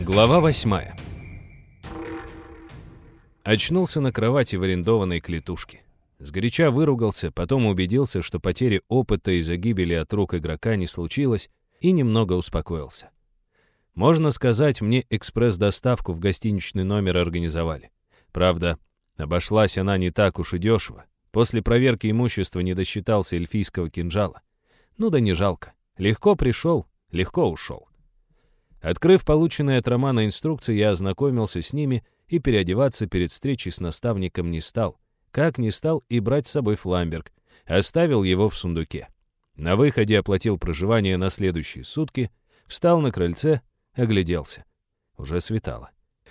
Глава восьмая. Очнулся на кровати в арендованной клетушке. Сгоряча выругался, потом убедился, что потери опыта из-за гибели от рук игрока не случилось, и немного успокоился. Можно сказать, мне экспресс-доставку в гостиничный номер организовали. Правда, обошлась она не так уж и дешево. После проверки имущества не досчитался эльфийского кинжала. Ну да не жалко. Легко пришел, легко ушел. Открыв полученные от Романа инструкции, я ознакомился с ними и переодеваться перед встречей с наставником не стал. Как не стал и брать с собой фламберг. Оставил его в сундуке. На выходе оплатил проживание на следующие сутки, встал на крыльце, огляделся. Уже светало.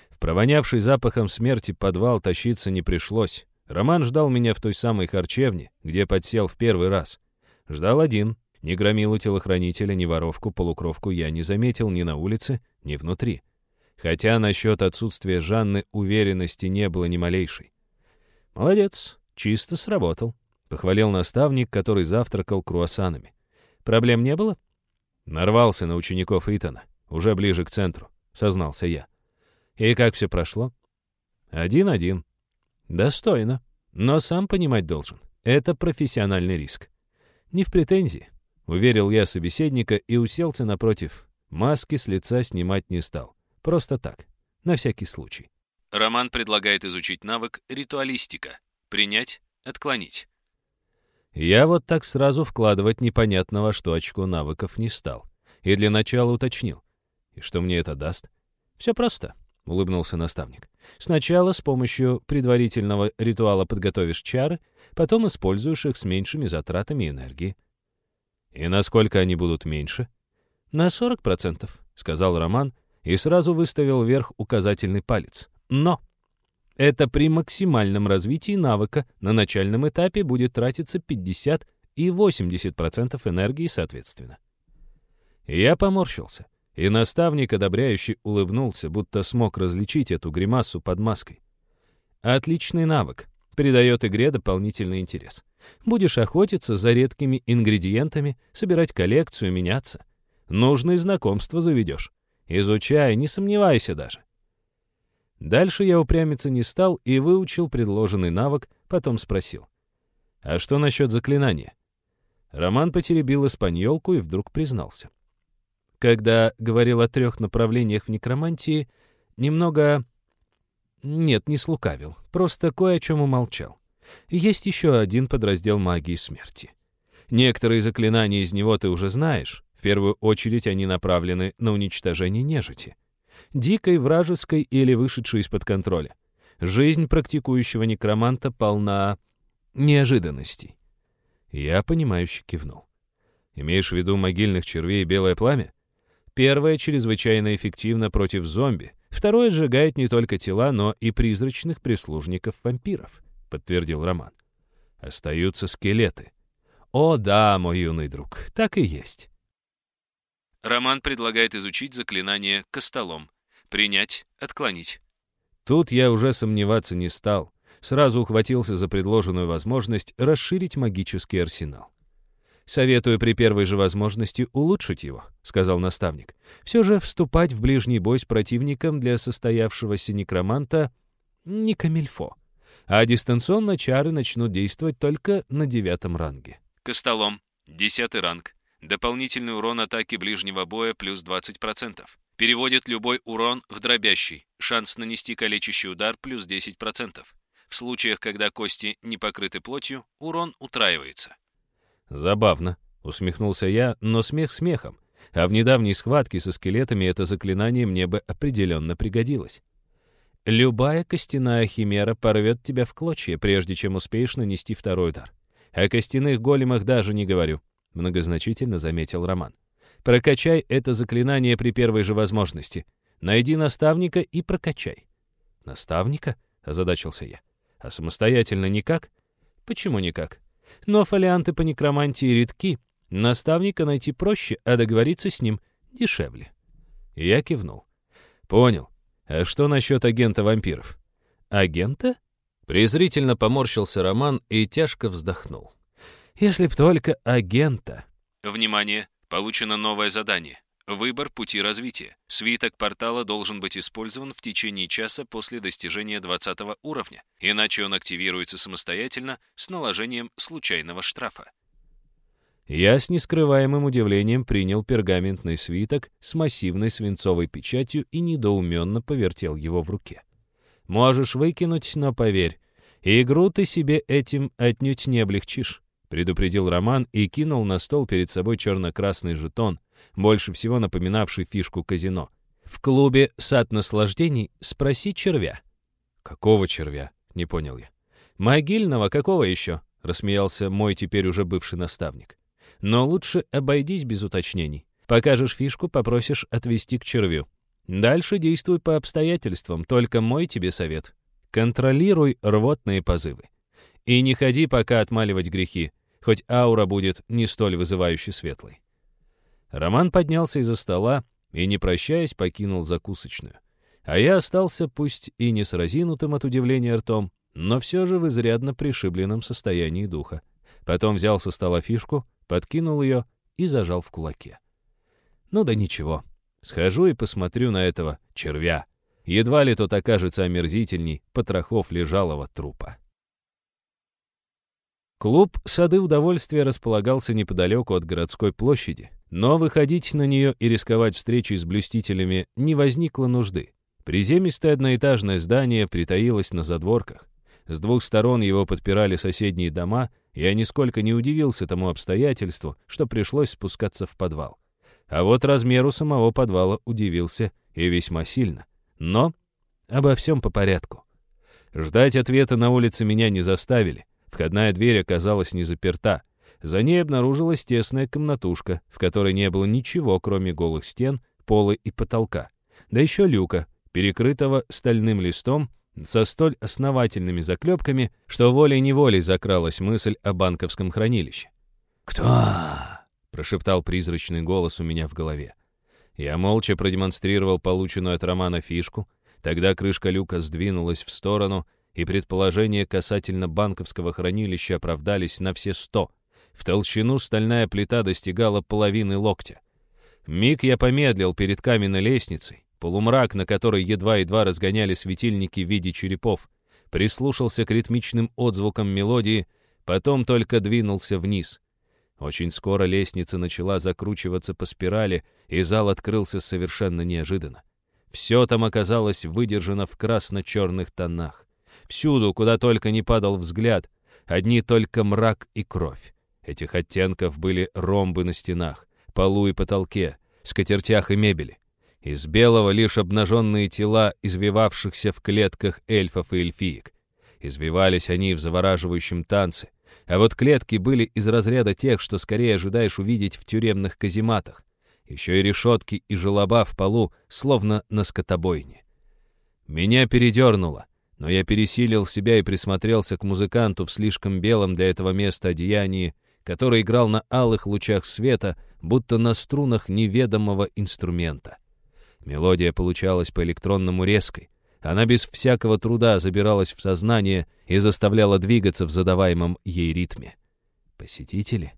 В провонявший запахом смерти подвал тащиться не пришлось. Роман ждал меня в той самой харчевне, где подсел в первый раз. Ждал один, ни громилу телохранителя, ни воровку-полукровку я не заметил ни на улице, ни внутри. Хотя насчет отсутствия Жанны уверенности не было ни малейшей. «Молодец, чисто сработал», — похвалил наставник, который завтракал круассанами. «Проблем не было?» Нарвался на учеников Итана, уже ближе к центру, сознался я. «И как все прошло?» «Один-один». «Достойно, но сам понимать должен. Это профессиональный риск. Не в претензии. Уверил я собеседника и уселся напротив. Маски с лица снимать не стал. Просто так, на всякий случай. Роман предлагает изучить навык ритуалистика. Принять, отклонить. Я вот так сразу вкладывать непонятного, что очко навыков не стал. И для начала уточнил. И что мне это даст? Все просто, — улыбнулся наставник. Сначала с помощью предварительного ритуала подготовишь чары, потом используешь их с меньшими затратами энергии. «И насколько они будут меньше?» «На 40%, — сказал Роман и сразу выставил вверх указательный палец. «Но!» Это при максимальном развитии навыка на начальном этапе будет тратиться 50 и 80% энергии соответственно. Я поморщился, и наставник, одобряющий, улыбнулся, будто смог различить эту гримасу под маской. Отличный навык, придает игре дополнительный интерес. Будешь охотиться за редкими ингредиентами, собирать коллекцию, меняться. Нужные знакомства заведешь. Изучай, не сомневайся даже. Дальше я упрямиться не стал и выучил предложенный навык, потом спросил. «А что насчет заклинания?» Роман потеребил испаньолку и вдруг признался. Когда говорил о трех направлениях в некромантии, немного... Нет, не слукавил, просто кое о чем умолчал. Есть еще один подраздел магии смерти. Некоторые заклинания из него ты уже знаешь. В первую очередь они направлены на уничтожение нежити. Дикой, вражеской или вышедшей из-под контроля. Жизнь практикующего некроманта полна неожиданностей. Я, понимающе кивнул. Имеешь в виду могильных червей и белое пламя? Первое чрезвычайно эффективно против зомби, второе сжигает не только тела, но и призрачных прислужников вампиров. — подтвердил Роман. «Остаются скелеты». «О да, мой юный друг, так и есть». Роман предлагает изучить заклинание «Костолом». Принять, отклонить. Тут я уже сомневаться не стал. Сразу ухватился за предложенную возможность расширить магический арсенал. «Советую при первой же возможности улучшить его», — сказал наставник. «Все же вступать в ближний бой с противником для состоявшегося некроманта — не камильфо а дистанционно чары начнут действовать только на девятом ранге. Костолом. Десятый ранг. Дополнительный урон атаки ближнего боя плюс 20%. Переводит любой урон в дробящий. Шанс нанести калечащий удар плюс 10%. В случаях, когда кости не покрыты плотью, урон утраивается. Забавно, усмехнулся я, но смех смехом. А в недавней схватке со скелетами это заклинание мне бы определенно пригодилось. Любая костяная химера порвет тебя в клочья, прежде чем успеешь нанести второй удар. О костяных големах даже не говорю, — многозначительно заметил Роман. Прокачай это заклинание при первой же возможности. Найди наставника и прокачай. Наставника? — озадачился я. А самостоятельно никак? Почему никак? Но фолианты по некромантии редки. Наставника найти проще, а договориться с ним дешевле. Я кивнул. Понял. А что насчет агента вампиров? Агента? Презрительно поморщился Роман и тяжко вздохнул. Если б только агента. Внимание! Получено новое задание. Выбор пути развития. Свиток портала должен быть использован в течение часа после достижения 20 уровня, иначе он активируется самостоятельно с наложением случайного штрафа. Я с нескрываемым удивлением принял пергаментный свиток с массивной свинцовой печатью и недоуменно повертел его в руке. Можешь выкинуть, но поверь, игру ты себе этим отнюдь не облегчишь, предупредил Роман и кинул на стол перед собой черно-красный жетон, больше всего напоминавший фишку казино. В клубе «Сад наслаждений» спроси червя. «Какого червя?» — не понял я. «Могильного какого еще?» — рассмеялся мой теперь уже бывший наставник. «Но лучше обойдись без уточнений. Покажешь фишку, попросишь отвести к червю. Дальше действуй по обстоятельствам, только мой тебе совет. Контролируй рвотные позывы. И не ходи пока отмаливать грехи, хоть аура будет не столь вызывающе светлой. Роман поднялся из-за стола и, не прощаясь, покинул закусочную. А я остался, пусть и не с разинутым от удивления ртом, но все же в изрядно пришибленном состоянии духа. Потом взял со стола фишку, подкинул ее и зажал в кулаке. Ну да ничего, схожу и посмотрю на этого червя. Едва ли тот окажется омерзительней потрохов лежалого трупа. Клуб «Сады удовольствия» располагался неподалеку от городской площади, но выходить на нее и рисковать встречей с блюстителями не возникло нужды. Приземистое одноэтажное здание притаилось на задворках. С двух сторон его подпирали соседние дома, и я нисколько не удивился тому обстоятельству, что пришлось спускаться в подвал. А вот размеру самого подвала удивился и весьма сильно. Но обо всем по порядку. Ждать ответа на улице меня не заставили. Входная дверь оказалась не заперта. За ней обнаружилась тесная комнатушка, в которой не было ничего, кроме голых стен, пола и потолка. Да еще люка, перекрытого стальным листом, со столь основательными заклепками, что волей-неволей закралась мысль о банковском хранилище. «Кто?» — прошептал призрачный голос у меня в голове. Я молча продемонстрировал полученную от Романа фишку, тогда крышка люка сдвинулась в сторону, и предположения касательно банковского хранилища оправдались на все сто — в толщину стальная плита достигала половины локтя. Миг я помедлил перед каменной лестницей, полумрак, на которой едва-едва разгоняли светильники в виде черепов, прислушался к ритмичным отзвукам мелодии, потом только двинулся вниз. Очень скоро лестница начала закручиваться по спирали, и зал открылся совершенно неожиданно. Все там оказалось выдержано в красно-черных тонах. Всюду, куда только не падал взгляд, одни только мрак и кровь. Этих оттенков были ромбы на стенах, полу и потолке, скатертях и мебели. Из белого лишь обнаженные тела извивавшихся в клетках эльфов и эльфиек. Извивались они в завораживающем танце, а вот клетки были из разряда тех, что скорее ожидаешь увидеть в тюремных казематах. Еще и решетки и желоба в полу, словно на скотобойне. Меня передернуло, но я пересилил себя и присмотрелся к музыканту в слишком белом для этого места одеянии, который играл на алых лучах света, будто на струнах неведомого инструмента. Мелодия получалась по электронному резкой. Она без всякого труда забиралась в сознание и заставляла двигаться в задаваемом ей ритме. Посетители?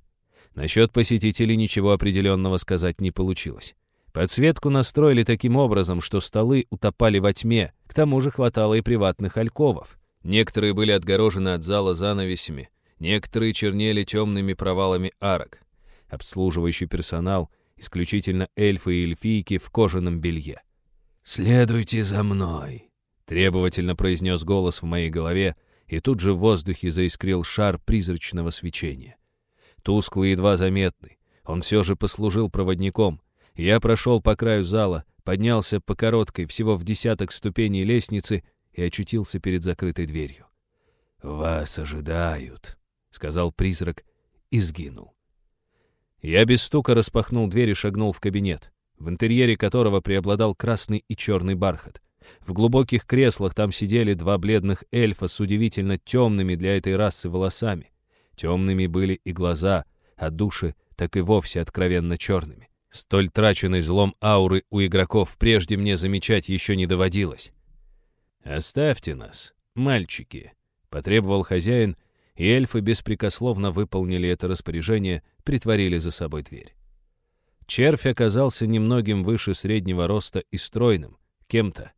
Насчет посетителей ничего определенного сказать не получилось. Подсветку настроили таким образом, что столы утопали во тьме, к тому же хватало и приватных альковов. Некоторые были отгорожены от зала занавесями, Некоторые чернели темными провалами арок. Обслуживающий персонал, исключительно эльфы и эльфийки в кожаном белье. «Следуйте за мной», — требовательно произнес голос в моей голове, и тут же в воздухе заискрил шар призрачного свечения. Тусклый едва заметный, он все же послужил проводником. Я прошел по краю зала, поднялся по короткой, всего в десяток ступеней лестницы и очутился перед закрытой дверью. «Вас ожидают», — сказал призрак и сгинул. Я без стука распахнул дверь и шагнул в кабинет, в интерьере которого преобладал красный и черный бархат. В глубоких креслах там сидели два бледных эльфа с удивительно темными для этой расы волосами. Темными были и глаза, а души так и вовсе откровенно черными. Столь траченной злом ауры у игроков прежде мне замечать еще не доводилось. «Оставьте нас, мальчики», — потребовал хозяин, и эльфы беспрекословно выполнили это распоряжение, притворили за собой дверь. Червь оказался немногим выше среднего роста и стройным, кем-то.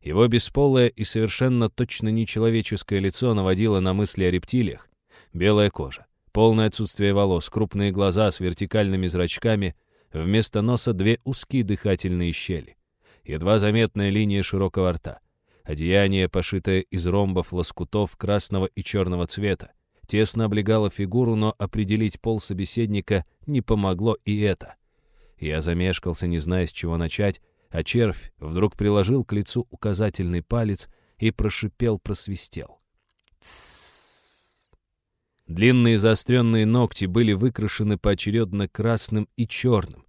Его бесполое и совершенно точно нечеловеческое лицо наводило на мысли о рептилиях. Белая кожа, полное отсутствие волос, крупные глаза с вертикальными зрачками, вместо носа две узкие дыхательные щели, едва заметная линия широкого рта, одеяние, пошитое из ромбов лоскутов красного и черного цвета, тесно облегало фигуру, но определить пол собеседника не помогло и это. Я замешкался, не зная, с чего начать, а червь вдруг приложил к лицу указательный палец и прошипел-просвистел. Длинные заостренные ногти были выкрашены поочередно красным и черным.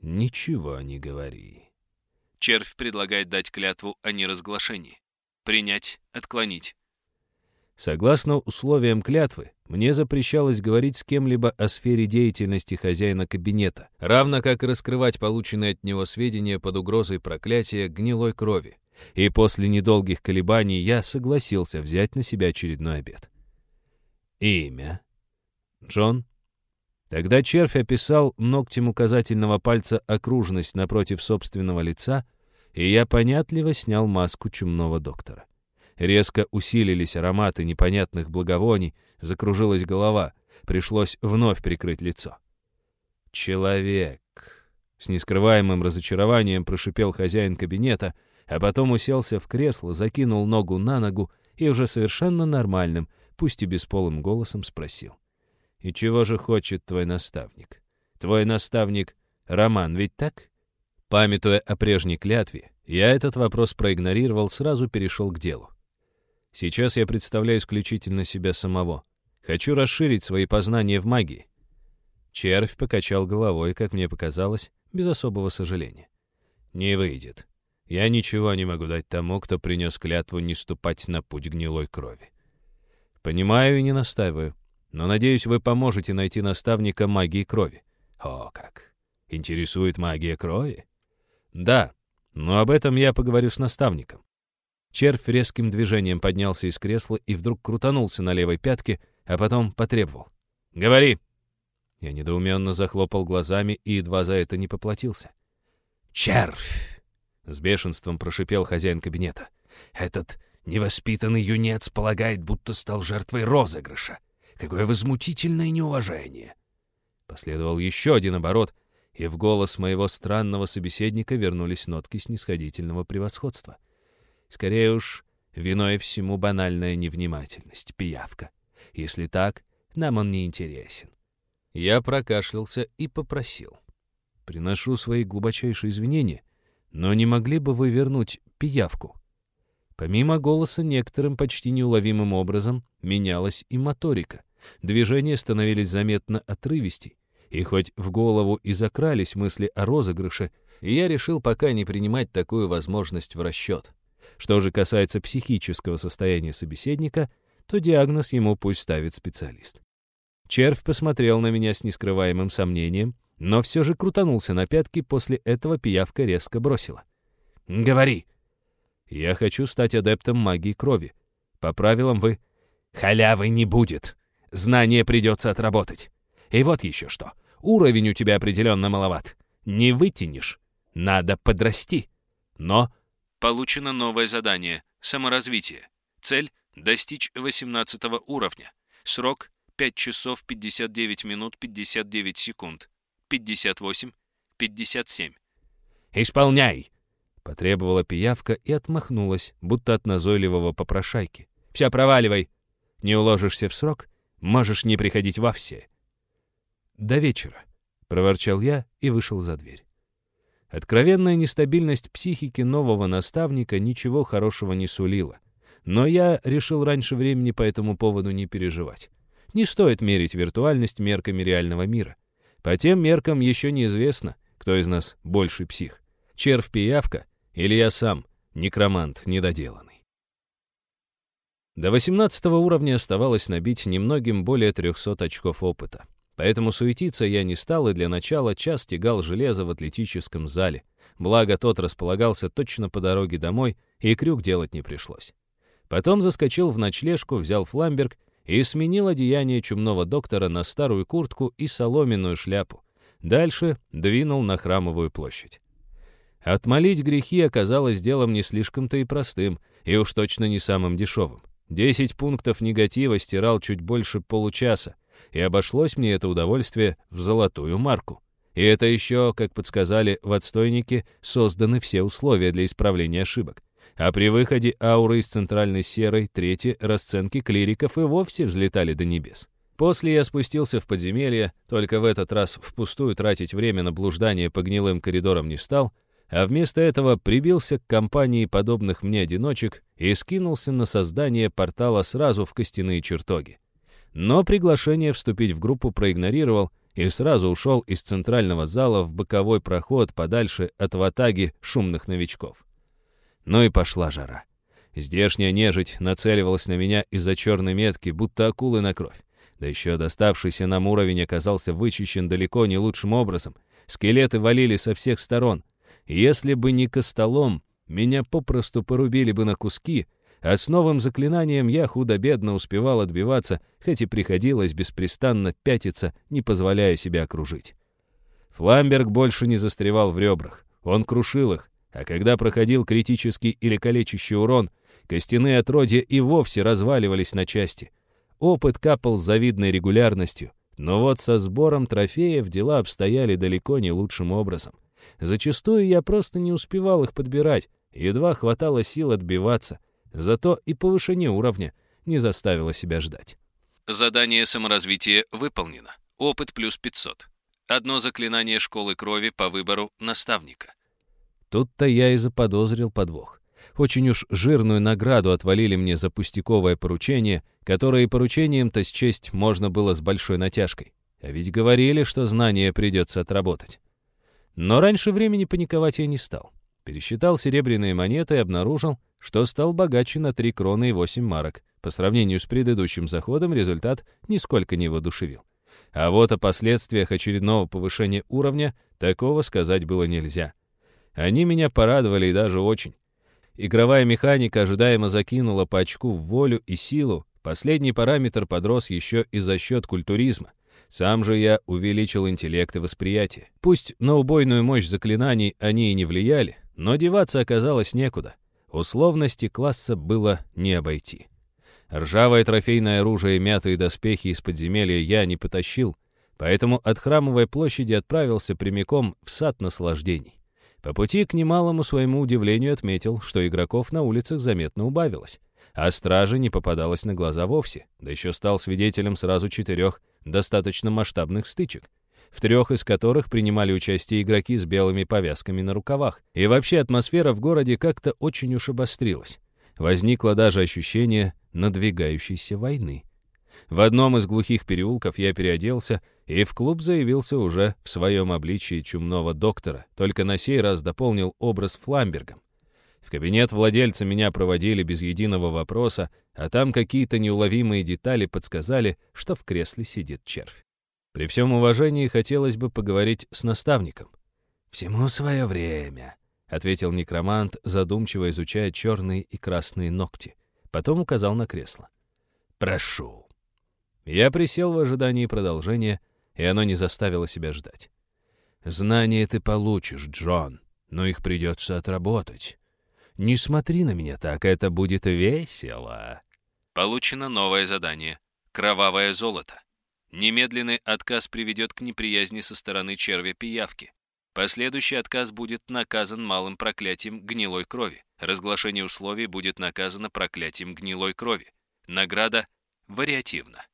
Ничего не говори. Червь предлагает дать клятву о неразглашении. Принять, отклонить. Согласно условиям клятвы, мне запрещалось говорить с кем-либо о сфере деятельности хозяина кабинета, равно как и раскрывать полученные от него сведения под угрозой проклятия гнилой крови. И после недолгих колебаний я согласился взять на себя очередной обед. Имя? Джон? Тогда червь описал ногтем указательного пальца окружность напротив собственного лица, и я понятливо снял маску чумного доктора. Резко усилились ароматы непонятных благовоний, закружилась голова, пришлось вновь прикрыть лицо. «Человек!» — с нескрываемым разочарованием прошипел хозяин кабинета, а потом уселся в кресло, закинул ногу на ногу и уже совершенно нормальным, пусть и бесполым голосом спросил. «И чего же хочет твой наставник? Твой наставник — Роман, ведь так?» Памятуя о прежней клятве, я этот вопрос проигнорировал, сразу перешел к делу. Сейчас я представляю исключительно себя самого. Хочу расширить свои познания в магии. Червь покачал головой, как мне показалось, без особого сожаления. Не выйдет. Я ничего не могу дать тому, кто принес клятву не ступать на путь гнилой крови. Понимаю и не настаиваю, но надеюсь, вы поможете найти наставника магии крови. О, как! Интересует магия крови? Да, но об этом я поговорю с наставником. Червь резким движением поднялся из кресла и вдруг крутанулся на левой пятке, а потом потребовал. «Говори!» Я недоуменно захлопал глазами и едва за это не поплатился. «Червь!» — с бешенством прошипел хозяин кабинета. «Этот невоспитанный юнец полагает, будто стал жертвой розыгрыша. Какое возмутительное неуважение!» Последовал еще один оборот, и в голос моего странного собеседника вернулись нотки снисходительного превосходства — Скорее уж, виной всему банальная невнимательность, пиявка. Если так, нам он не интересен. Я прокашлялся и попросил. Приношу свои глубочайшие извинения, но не могли бы вы вернуть пиявку? Помимо голоса, некоторым почти неуловимым образом менялась и моторика. Движения становились заметно отрывистей, и хоть в голову и закрались мысли о розыгрыше, я решил пока не принимать такую возможность в расчет. Что же касается психического состояния собеседника, то диагноз ему пусть ставит специалист. Червь посмотрел на меня с нескрываемым сомнением, но все же крутанулся на пятки, после этого пиявка резко бросила. «Говори!» «Я хочу стать адептом магии крови. По правилам вы...» «Халявы не будет. Знание придется отработать. И вот еще что. Уровень у тебя определенно маловат. Не вытянешь. Надо подрасти. Но Получено новое задание «Саморазвитие». Цель — достичь 18 уровня. Срок — 5 часов 59 минут 59 секунд. 58, 57. «Исполняй!» — потребовала пиявка и отмахнулась, будто от назойливого попрошайки. «Все, проваливай! Не уложишься в срок, можешь не приходить во все». «До вечера», — проворчал я и вышел за дверь. Откровенная нестабильность психики нового наставника ничего хорошего не сулила. Но я решил раньше времени по этому поводу не переживать. Не стоит мерить виртуальность мерками реального мира. По тем меркам еще неизвестно, кто из нас больший псих. Червь-пиявка или я сам, некромант недоделанный. До 18 уровня оставалось набить немногим более 300 очков опыта. Поэтому суетиться я не стал и для начала час тягал железо в атлетическом зале. Благо тот располагался точно по дороге домой, и крюк делать не пришлось. Потом заскочил в ночлежку, взял фламберг и сменил одеяние чумного доктора на старую куртку и соломенную шляпу. Дальше двинул на Храмовую площадь. Отмолить грехи оказалось делом не слишком-то и простым, и уж точно не самым дешевым. Десять пунктов негатива стирал чуть больше получаса, и обошлось мне это удовольствие в золотую марку. И это еще, как подсказали в отстойнике, созданы все условия для исправления ошибок. А при выходе ауры из центральной серой трети расценки клириков и вовсе взлетали до небес. После я спустился в подземелье, только в этот раз впустую тратить время на блуждание по гнилым коридорам не стал, а вместо этого прибился к компании подобных мне одиночек и скинулся на создание портала сразу в костяные чертоги. Но приглашение вступить в группу проигнорировал и сразу ушел из центрального зала в боковой проход подальше от ватаги шумных новичков. Ну и пошла жара. Здешняя нежить нацеливалась на меня из-за черной метки, будто акулы на кровь. Да еще доставшийся нам уровень оказался вычищен далеко не лучшим образом. Скелеты валили со всех сторон. Если бы не костолом, меня попросту порубили бы на куски, а с новым заклинанием я худо-бедно успевал отбиваться, хоть и приходилось беспрестанно пятиться, не позволяя себя окружить. Фламберг больше не застревал в ребрах. Он крушил их, а когда проходил критический или калечащий урон, костяные отродья и вовсе разваливались на части. Опыт капал с завидной регулярностью, но вот со сбором трофеев дела обстояли далеко не лучшим образом. Зачастую я просто не успевал их подбирать, едва хватало сил отбиваться, зато и повышение уровня не заставило себя ждать. Задание саморазвития выполнено. Опыт плюс 500. Одно заклинание школы крови по выбору наставника. Тут-то я и заподозрил подвох. Очень уж жирную награду отвалили мне за пустяковое поручение, которое и поручением-то счесть можно было с большой натяжкой. А ведь говорили, что знание придется отработать. Но раньше времени паниковать я не стал. Пересчитал серебряные монеты и обнаружил, что стал богаче на 3 кроны и 8 марок. По сравнению с предыдущим заходом результат нисколько не воодушевил. А вот о последствиях очередного повышения уровня такого сказать было нельзя. Они меня порадовали и даже очень. Игровая механика ожидаемо закинула по очку в волю и силу. Последний параметр подрос еще и за счет культуризма. Сам же я увеличил интеллект и восприятие. Пусть на убойную мощь заклинаний они и не влияли, но деваться оказалось некуда. Условности класса было не обойти. Ржавое трофейное оружие и мятые доспехи из подземелья я не потащил, поэтому от храмовой площади отправился прямиком в сад наслаждений. По пути к немалому своему удивлению отметил, что игроков на улицах заметно убавилось, а стражи не попадалось на глаза вовсе, да еще стал свидетелем сразу четырех достаточно масштабных стычек, в трех из которых принимали участие игроки с белыми повязками на рукавах. И вообще атмосфера в городе как-то очень уж обострилась. Возникло даже ощущение надвигающейся войны. В одном из глухих переулков я переоделся и в клуб заявился уже в своем обличии чумного доктора, только на сей раз дополнил образ Фламбергом. В кабинет владельца меня проводили без единого вопроса, а там какие-то неуловимые детали подсказали, что в кресле сидит червь. При всем уважении хотелось бы поговорить с наставником. «Всему свое время», — ответил некромант, задумчиво изучая черные и красные ногти. Потом указал на кресло. «Прошу». Я присел в ожидании продолжения, и оно не заставило себя ждать. «Знания ты получишь, Джон, но их придется отработать. Не смотри на меня так, это будет весело». Получено новое задание. Кровавое золото. Немедленный отказ приведет к неприязни со стороны червя-пиявки. Последующий отказ будет наказан малым проклятием гнилой крови. Разглашение условий будет наказано проклятием гнилой крови. Награда вариативна.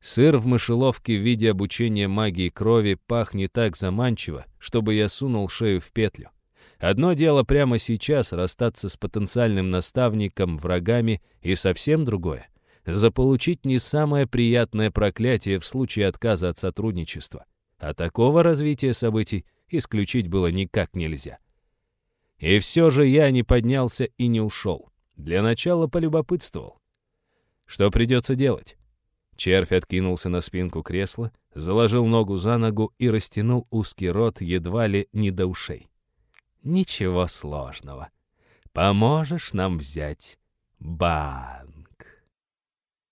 Сыр в мышеловке в виде обучения магии крови пахнет так заманчиво, чтобы я сунул шею в петлю. Одно дело прямо сейчас расстаться с потенциальным наставником, врагами, и совсем другое — заполучить не самое приятное проклятие в случае отказа от сотрудничества. А такого развития событий исключить было никак нельзя. И все же я не поднялся и не ушел. Для начала полюбопытствовал. Что придется делать? Червь откинулся на спинку кресла, заложил ногу за ногу и растянул узкий рот едва ли не до ушей. «Ничего сложного. Поможешь нам взять бан».